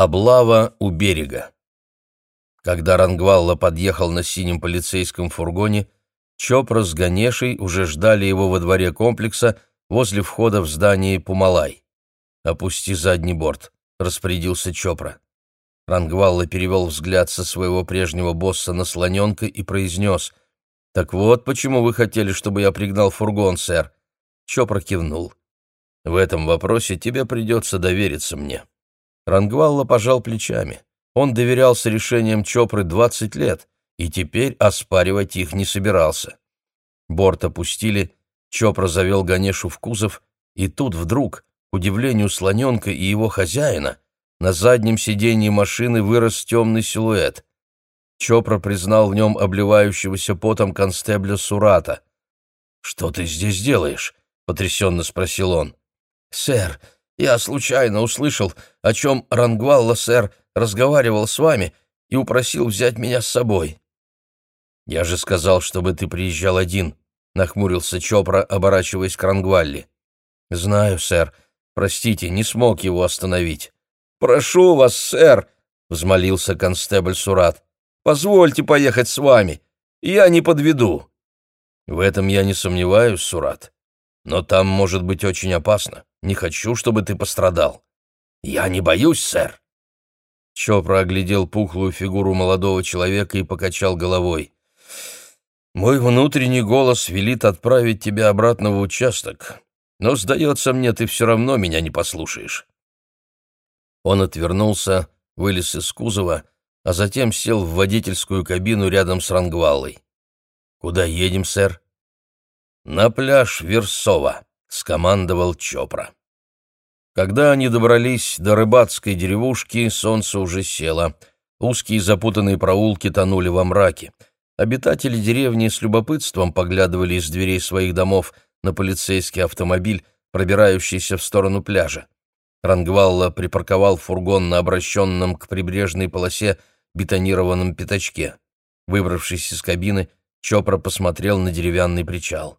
Облава у берега. Когда Рангвалла подъехал на синем полицейском фургоне, Чопра с Ганешей уже ждали его во дворе комплекса возле входа в здание Пумалай. «Опусти задний борт», — распорядился Чопра. Рангвалла перевел взгляд со своего прежнего босса на слоненка и произнес «Так вот, почему вы хотели, чтобы я пригнал фургон, сэр?» Чопра кивнул. «В этом вопросе тебе придется довериться мне». Рангвалла пожал плечами. Он доверялся решениям Чопры 20 лет и теперь оспаривать их не собирался. Борт опустили, Чопра завел Ганешу в кузов, и тут вдруг, к удивлению слоненка и его хозяина, на заднем сиденье машины вырос темный силуэт. Чопра признал в нем обливающегося потом констебля Сурата. «Что ты здесь делаешь?» — потрясенно спросил он. «Сэр, я случайно услышал, о чем Рангвалла, сэр, разговаривал с вами и упросил взять меня с собой». «Я же сказал, чтобы ты приезжал один», — нахмурился Чопра, оборачиваясь к Рангвалли. «Знаю, сэр. Простите, не смог его остановить». «Прошу вас, сэр», — взмолился констебль Сурат, — «позвольте поехать с вами. Я не подведу». «В этом я не сомневаюсь, Сурат. Но там может быть очень опасно. Не хочу, чтобы ты пострадал». «Я не боюсь, сэр». Чопра оглядел пухлую фигуру молодого человека и покачал головой. «Мой внутренний голос велит отправить тебя обратно в участок, но, сдается мне, ты все равно меня не послушаешь». Он отвернулся, вылез из кузова, а затем сел в водительскую кабину рядом с Рангвалой. «Куда едем, сэр?» «На пляж Версова», — скомандовал Чопра. Когда они добрались до рыбацкой деревушки, солнце уже село. Узкие запутанные проулки тонули во мраке. Обитатели деревни с любопытством поглядывали из дверей своих домов на полицейский автомобиль, пробирающийся в сторону пляжа. Рангвалла припарковал фургон на обращенном к прибрежной полосе бетонированном пятачке. Выбравшись из кабины, Чопра посмотрел на деревянный причал.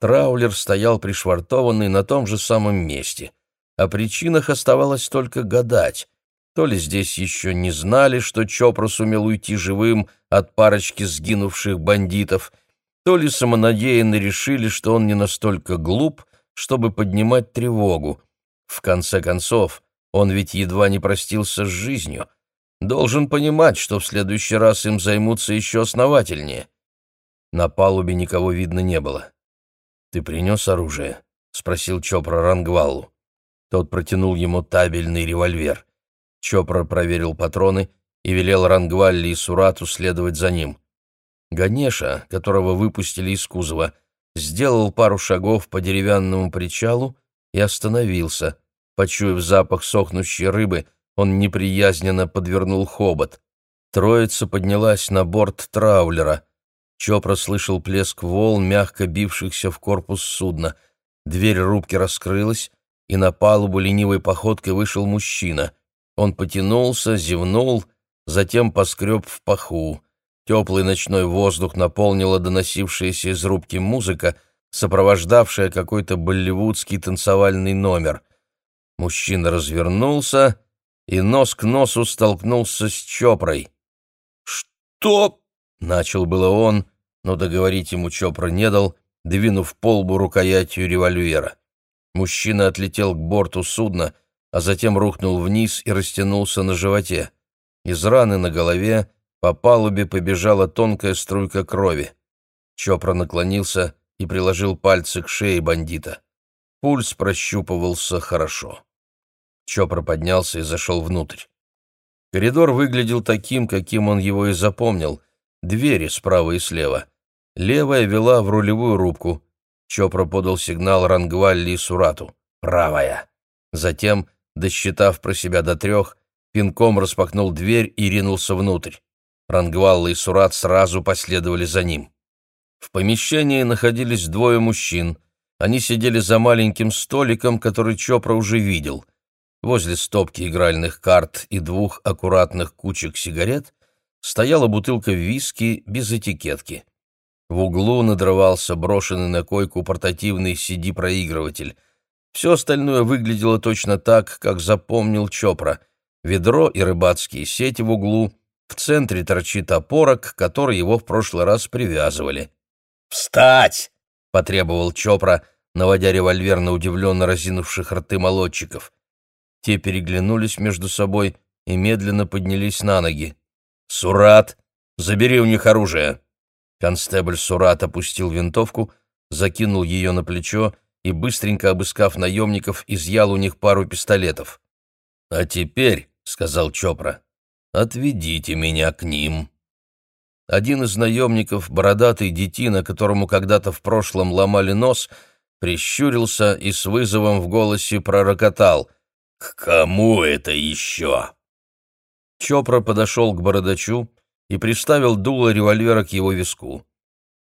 Траулер стоял пришвартованный на том же самом месте. О причинах оставалось только гадать. То ли здесь еще не знали, что Чопра сумел уйти живым от парочки сгинувших бандитов, то ли самонадеянно решили, что он не настолько глуп, чтобы поднимать тревогу. В конце концов, он ведь едва не простился с жизнью. Должен понимать, что в следующий раз им займутся еще основательнее. На палубе никого видно не было. «Ты принес оружие?» — спросил Чопра Рангвалу. Тот протянул ему табельный револьвер. Чопра проверил патроны и велел Рангвалли и Сурату следовать за ним. Ганеша, которого выпустили из кузова, сделал пару шагов по деревянному причалу и остановился. Почуяв запах сохнущей рыбы, он неприязненно подвернул хобот. Троица поднялась на борт траулера. Чопра слышал плеск волн, мягко бившихся в корпус судна. Дверь рубки раскрылась, и на палубу ленивой походкой вышел мужчина. Он потянулся, зевнул, затем поскреб в паху. Теплый ночной воздух наполнила доносившаяся из рубки музыка, сопровождавшая какой-то болливудский танцевальный номер. Мужчина развернулся и нос к носу столкнулся с Чопрой. «Что?» Начал было он, но договорить ему Чопра не дал, двинув полбу рукоятью револьвера. Мужчина отлетел к борту судна, а затем рухнул вниз и растянулся на животе. Из раны на голове по палубе побежала тонкая струйка крови. Чопра наклонился и приложил пальцы к шее бандита. Пульс прощупывался хорошо. Чопра поднялся и зашел внутрь. Коридор выглядел таким, каким он его и запомнил, двери справа и слева. Левая вела в рулевую рубку. Чопра подал сигнал Рангвалли и Сурату. «Правая». Затем, досчитав про себя до трех, пинком распахнул дверь и ринулся внутрь. Рангвалла и Сурат сразу последовали за ним. В помещении находились двое мужчин. Они сидели за маленьким столиком, который Чопра уже видел. Возле стопки игральных карт и двух аккуратных кучек сигарет стояла бутылка виски без этикетки. В углу надрывался брошенный на койку портативный CD-проигрыватель. Все остальное выглядело точно так, как запомнил Чопра. ведро и рыбацкие сети в углу, в центре торчит опора, к которой его в прошлый раз привязывали. «Встать!» — потребовал Чопра, наводя револьвер на удивленно разинувших рты молодчиков. Те переглянулись между собой и медленно поднялись на ноги. «Сурат, забери у них оружие!» Констебль Сурат опустил винтовку, закинул ее на плечо и, быстренько обыскав наемников, изъял у них пару пистолетов. «А теперь», — сказал Чопра, — «отведите меня к ним». Один из наемников, бородатый детина, которому когда-то в прошлом ломали нос, прищурился и с вызовом в голосе пророкотал. «К кому это еще?» Чопра подошел к бородачу и приставил дуло револьвера к его виску.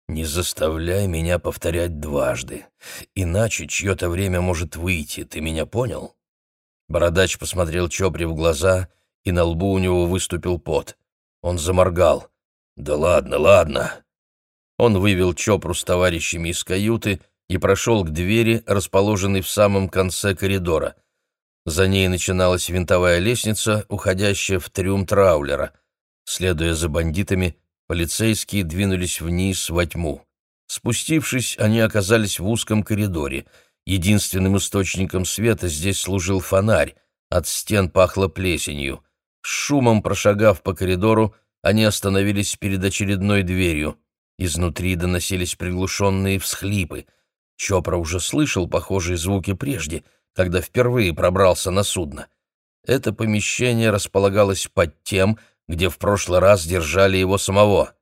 «Не заставляй меня повторять дважды, иначе чье-то время может выйти, ты меня понял?» Бородач посмотрел Чопре в глаза, и на лбу у него выступил пот. Он заморгал. «Да ладно, ладно!» Он вывел Чопру с товарищами из каюты и прошел к двери, расположенной в самом конце коридора. За ней начиналась винтовая лестница, уходящая в трюм траулера. Следуя за бандитами, полицейские двинулись вниз во тьму. Спустившись, они оказались в узком коридоре — Единственным источником света здесь служил фонарь, от стен пахло плесенью. Шумом прошагав по коридору, они остановились перед очередной дверью. Изнутри доносились приглушенные всхлипы. Чопра уже слышал похожие звуки прежде, когда впервые пробрался на судно. Это помещение располагалось под тем, где в прошлый раз держали его самого.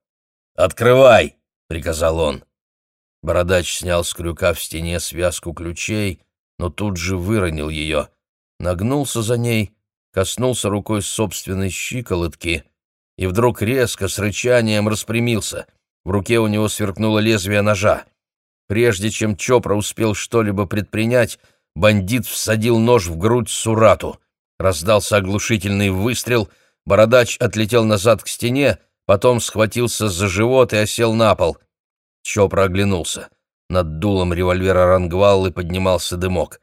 «Открывай!» — приказал он. Бородач снял с крюка в стене связку ключей, но тут же выронил ее. Нагнулся за ней, коснулся рукой собственной щиколотки и вдруг резко с рычанием распрямился. В руке у него сверкнуло лезвие ножа. Прежде чем Чопра успел что-либо предпринять, бандит всадил нож в грудь Сурату. Раздался оглушительный выстрел, бородач отлетел назад к стене, потом схватился за живот и осел на пол — Чопра оглянулся. Над дулом револьвера Рангваллы поднимался дымок.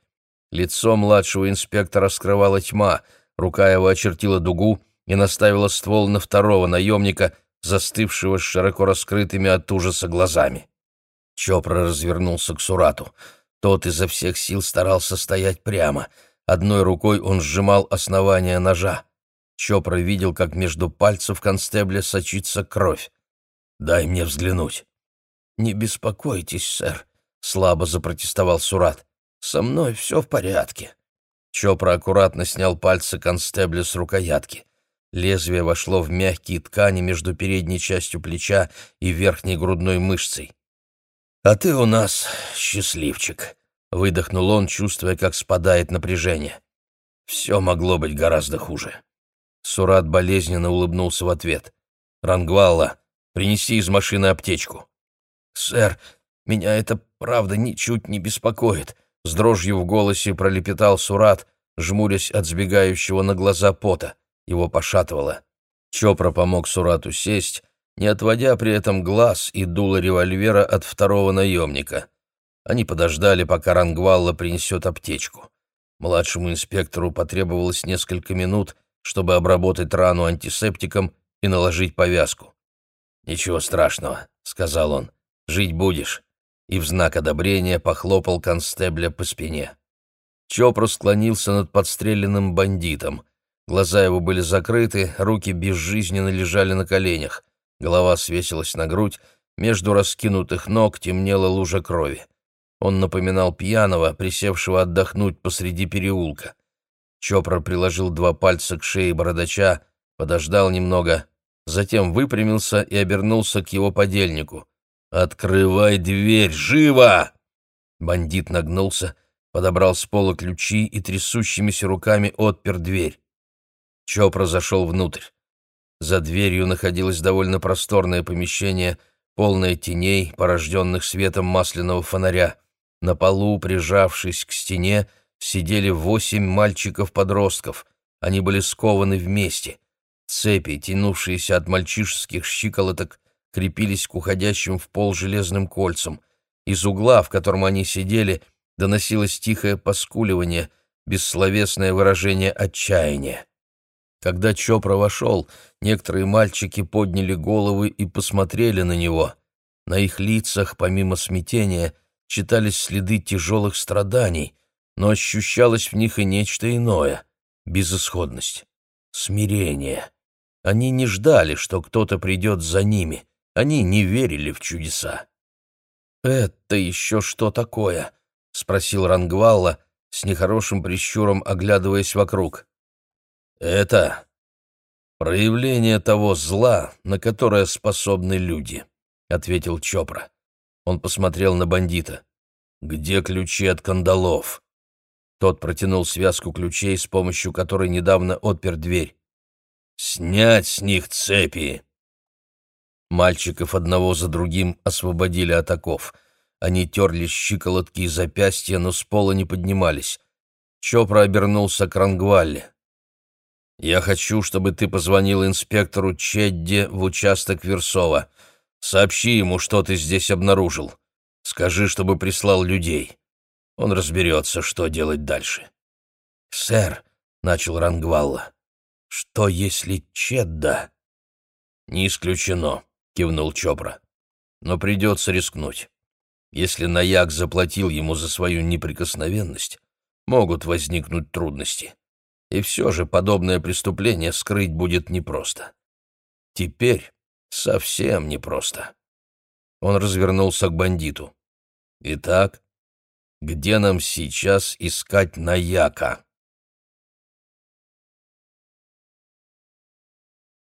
Лицо младшего инспектора скрывала тьма, рука его очертила дугу и наставила ствол на второго наемника, застывшего с широко раскрытыми от ужаса глазами. Чопра развернулся к Сурату. Тот изо всех сил старался стоять прямо. Одной рукой он сжимал основание ножа. Чопра видел, как между пальцев констебля сочится кровь. «Дай мне взглянуть». «Не беспокойтесь, сэр», — слабо запротестовал Сурат. «Со мной все в порядке». Чопра аккуратно снял пальцы констебля с рукоятки. Лезвие вошло в мягкие ткани между передней частью плеча и верхней грудной мышцей. «А ты у нас счастливчик», — выдохнул он, чувствуя, как спадает напряжение. «Все могло быть гораздо хуже». Сурат болезненно улыбнулся в ответ. «Рангвалла, принеси из машины аптечку». «Сэр, меня это, правда, ничуть не беспокоит», — с дрожью в голосе пролепетал Сурат, жмурясь от сбегающего на глаза пота. Его пошатывало. Чопра помог Сурату сесть, не отводя при этом глаз и дуло револьвера от второго наемника. Они подождали, пока Рангвалла принесет аптечку. Младшему инспектору потребовалось несколько минут, чтобы обработать рану антисептиком и наложить повязку. «Ничего страшного», — сказал он. Жить будешь!» и в знак одобрения похлопал констебля по спине. Чопра склонился над подстреленным бандитом. Глаза его были закрыты, руки безжизненно лежали на коленях. Голова свесилась на грудь, между раскинутых ног темнела лужа крови. Он напоминал пьяного, присевшего отдохнуть посреди переулка. Чопра приложил два пальца к шее бородача, подождал немного, затем выпрямился и обернулся к его подельнику. «Открывай дверь! Живо!» Бандит нагнулся, подобрал с пола ключи и трясущимися руками отпер дверь. Чопра зашел внутрь. За дверью находилось довольно просторное помещение, полное теней, порожденных светом масляного фонаря. На полу, прижавшись к стене, сидели восемь мальчиков-подростков. Они были скованы вместе. Цепи, тянувшиеся от мальчишеских щиколоток, крепились к уходящим в пол железным кольцам. Из угла, в котором они сидели, доносилось тихое поскуливание, бессловесное выражение отчаяния. Когда Чопра вошел, некоторые мальчики подняли головы и посмотрели на него. На их лицах, помимо смятения, читались следы тяжелых страданий, но ощущалось в них и нечто иное — безысходность, смирение. Они не ждали, что кто-то придет за ними, они не верили в чудеса. «Это еще что такое?» — спросил Рангвалла, с нехорошим прищуром оглядываясь вокруг. «Это проявление того зла, на которое способны люди», — ответил Чопра. Он посмотрел на бандита. «Где ключи от кандалов?» Тот протянул связку ключей, с помощью которой недавно отпер дверь. «Снять с них цепи!» Мальчиков одного за другим освободили от оков. Они терли щиколотки и запястья, но с пола не поднимались. Чопра обернулся к Рангвалле. «Я хочу, чтобы ты позвонил инспектору Чедде в участок Версова. Сообщи ему, что ты здесь обнаружил. Скажи, чтобы прислал людей. Он разберется, что делать дальше». «Сэр», — начал Рангвалла, — «что если Чедда?» «Не исключено», — кивнул Чопра. «Но придется рискнуть. Если Наяк заплатил ему за свою неприкосновенность, могут возникнуть трудности. И все же подобное преступление скрыть будет непросто. Теперь совсем непросто. Он развернулся к бандиту. «Итак, где нам сейчас искать Наяка?»